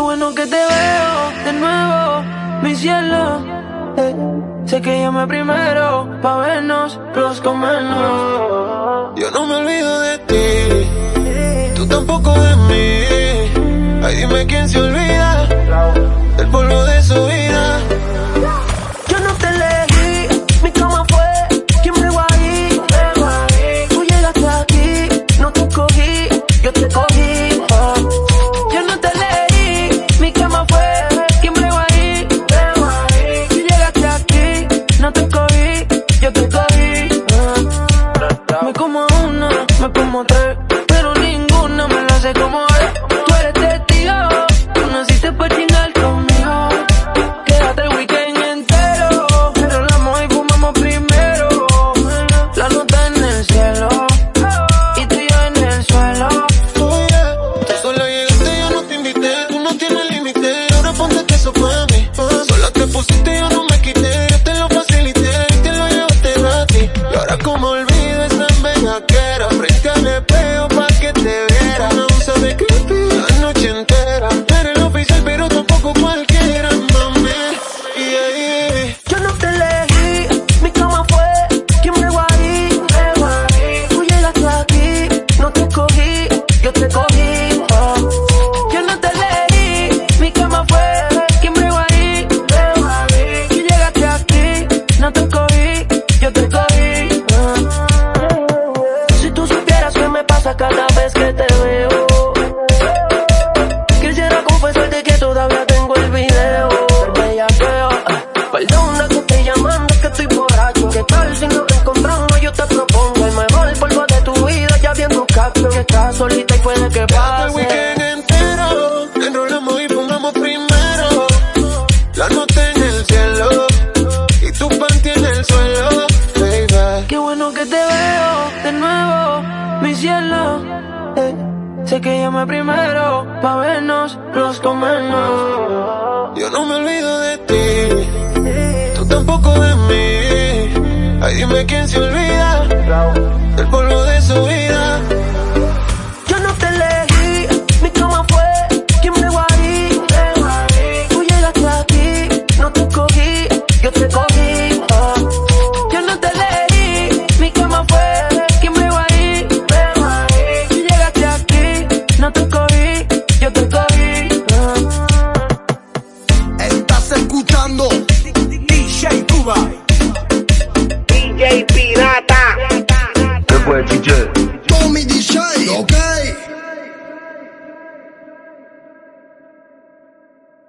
bueno que te veo de nuevo, mi cielo. Eh, sé que llame primero pa' vernos, los comernos. Yo no me olvido de ti, tú tampoco de mí. Ay, dime quién se olvida eso. Sola te pusiste, yo no me quité, yo te lo facilité y te lo llevaste gratis. Y ahora como olvido cada vez que te veo. Cielo. Eh, sé que llame primero pa' vernos, los comernos. Yo no me olvido de ti, tú tampoco de mí. Ay, dime quién se olvida del polvo de su vida. baby.